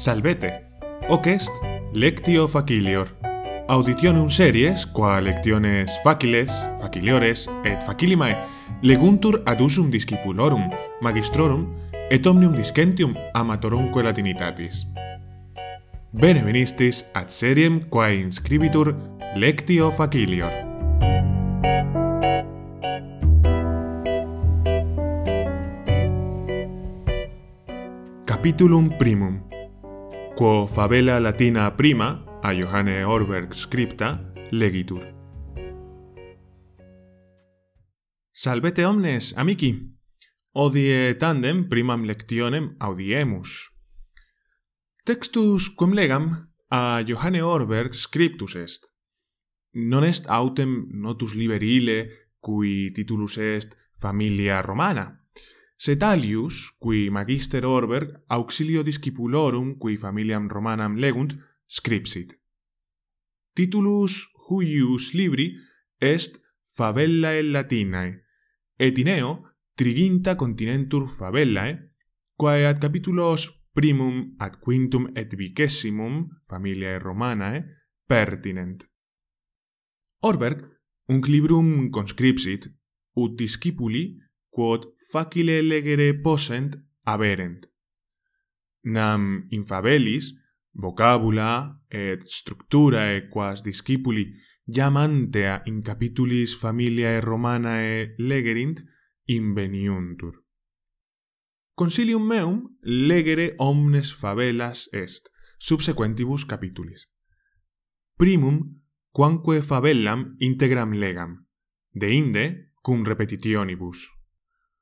Salvete. Hoc est lectio facilior. Auditionum series, qua lectiones faciles, faciliores et facilimae, leguntur ad usum discipulorum, magistrorum, et omnium discentium amatorumque latinitatis. Bene venistis ad seriem quae inscribitur Lectio Facilior Capitulum primum Quo favela latina prima a Johanne Orberg scripta legitur Salvete omnes, amici! Odie tandem primam lectionem audiemus. Textus quem legam a Johanne Orberg scriptus est, non est autem notus liberile cui titulus est familia romana. Sed alius, cui magister Orberg auxilio discipulorum cui familiam romanam legunt, scripsit. Titulus huius libri est Fabellae Latinae, et in eo triginta continentur Fabellae, quae ad capitulos primum ad quintum et vicessimum familiae Romanae pertinent. Orberg unc librum conscripsit ut discipuli quod facile legere possent aberent. nam infabelis vocabula et structurae quas discipuli jam antea in capitulis familiae Romanae legerint inveniuntur. Consilium meum legere omnes fabelas est, subsequentibus capitulis. Primum quamque fabellam integram legam, de inde cum repetitionibus.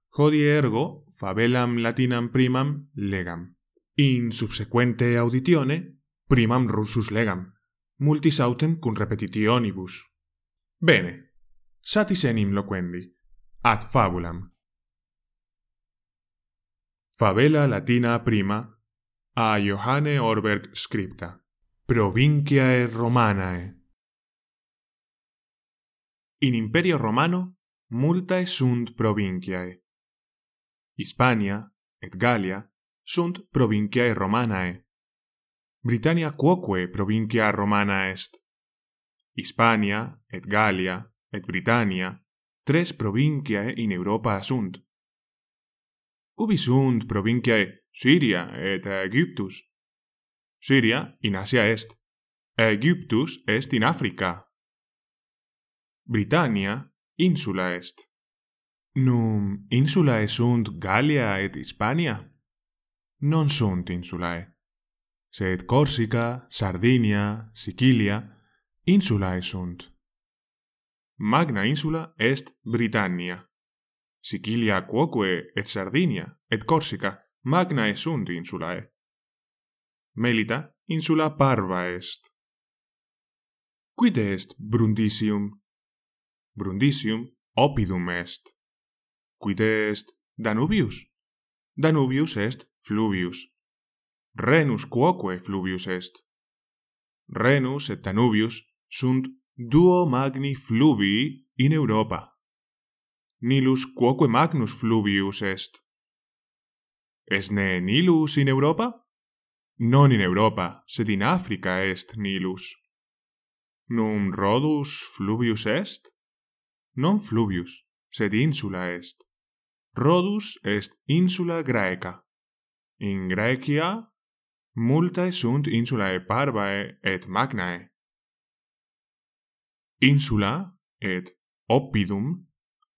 Hodie ergo fabellam latinam primam legam. In subsequente auditione primam russus legam, multis autem cum repetitionibus. Bene. Satis enim loquendi. Ad fabulam. Favela latina prima a Johanne Orberg scripta. Provinciae Romanae In imperio Romano multae sunt provinciae, Hispania et Gallia sunt provinciae Romanae. Britannia quoque provincia Romana est. Hispania et Gallia et Britannia tres provinciae in Europa sunt. Ubi sunt provinciae Syria et Aegyptus? Syria in Asia est. Aegyptus est in Africa. Britannia insula est. Num insulae sunt Gallia et Hispania? Non sunt insulae. Sed Corsica, Sardinia, Sicilia insulae sunt. Magna insula est Britannia. Sicilia quoque et Sardinia et Corsica magnae sunt insulae. Melita insula parva est. Quid est Brundisium Brundisium oppidum est. Quid est Danubius? Danubius est fluvius. Renus quoque fluvius est. Renus et Danubius sunt duo magni fluvii in Europa. Nilus quoque magnus fluvius est. Esne Nilus in Europa? Non in Europa, sed in Africa est Nilus. Num Rhodus fluvius est? non fluvius, sed insula est. Rhodus est insula Graeca. In Graecia multae sunt insulae parvae et magnae. Insula et oppidum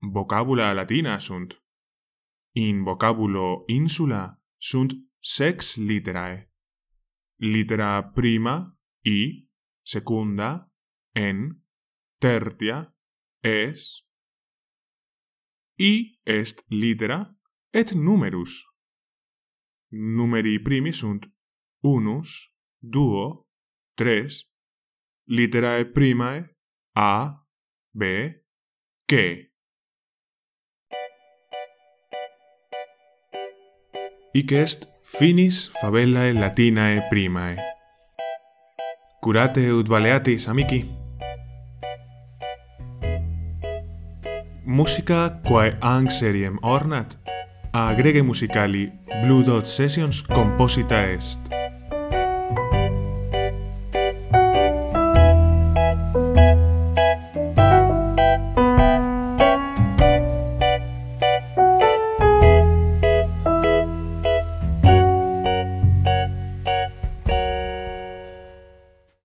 vocabula latina sunt. In vocabulo insula sunt sex literae. Litera prima, i, secunda, en, tertia, es i est litera et numerus. Numeri primi sunt unus duo tres. Literae primae a b c. hic est finis fabellae latinae primae. Curate ut valeatis amici! musica quae ang seriem ornat, a agrege musicali Blue Dot Sessions composita est.